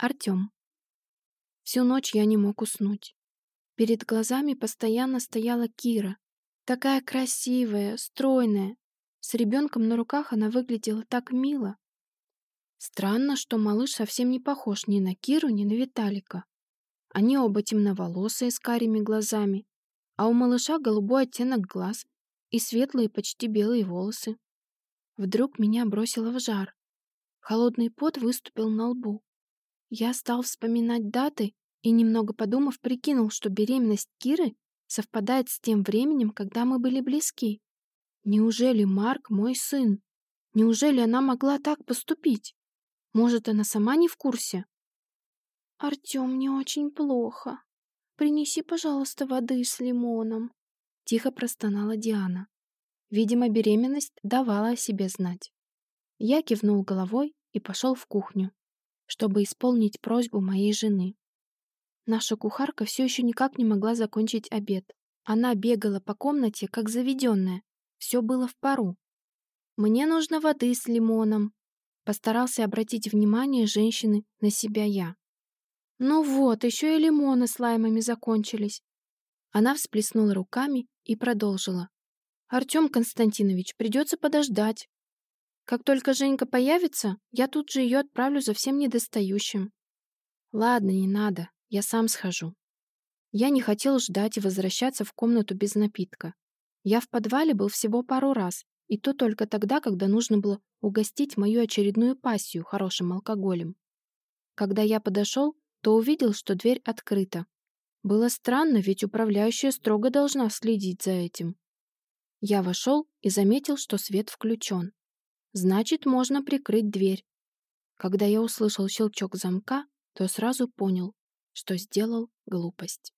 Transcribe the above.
Артём. Всю ночь я не мог уснуть. Перед глазами постоянно стояла Кира. Такая красивая, стройная. С ребенком на руках она выглядела так мило. Странно, что малыш совсем не похож ни на Киру, ни на Виталика. Они оба темноволосые, с карими глазами, а у малыша голубой оттенок глаз и светлые, почти белые волосы. Вдруг меня бросило в жар. Холодный пот выступил на лбу. Я стал вспоминать даты и, немного подумав, прикинул, что беременность Киры совпадает с тем временем, когда мы были близки. Неужели Марк мой сын? Неужели она могла так поступить? Может, она сама не в курсе? «Артём, мне очень плохо. Принеси, пожалуйста, воды с лимоном», — тихо простонала Диана. Видимо, беременность давала о себе знать. Я кивнул головой и пошел в кухню, чтобы исполнить просьбу моей жены. Наша кухарка все еще никак не могла закончить обед. Она бегала по комнате, как заведенная. Все было в пару. «Мне нужно воды с лимоном», — постарался обратить внимание женщины на себя я. «Ну вот, еще и лимоны с лаймами закончились». Она всплеснула руками и продолжила. «Артем Константинович, придется подождать. Как только Женька появится, я тут же ее отправлю за всем недостающим». «Ладно, не надо, я сам схожу». Я не хотел ждать и возвращаться в комнату без напитка. Я в подвале был всего пару раз, и то только тогда, когда нужно было угостить мою очередную пассию хорошим алкоголем. Когда я подошел, то увидел, что дверь открыта. Было странно, ведь управляющая строго должна следить за этим. Я вошел и заметил, что свет включен. Значит, можно прикрыть дверь. Когда я услышал щелчок замка, то сразу понял, что сделал глупость.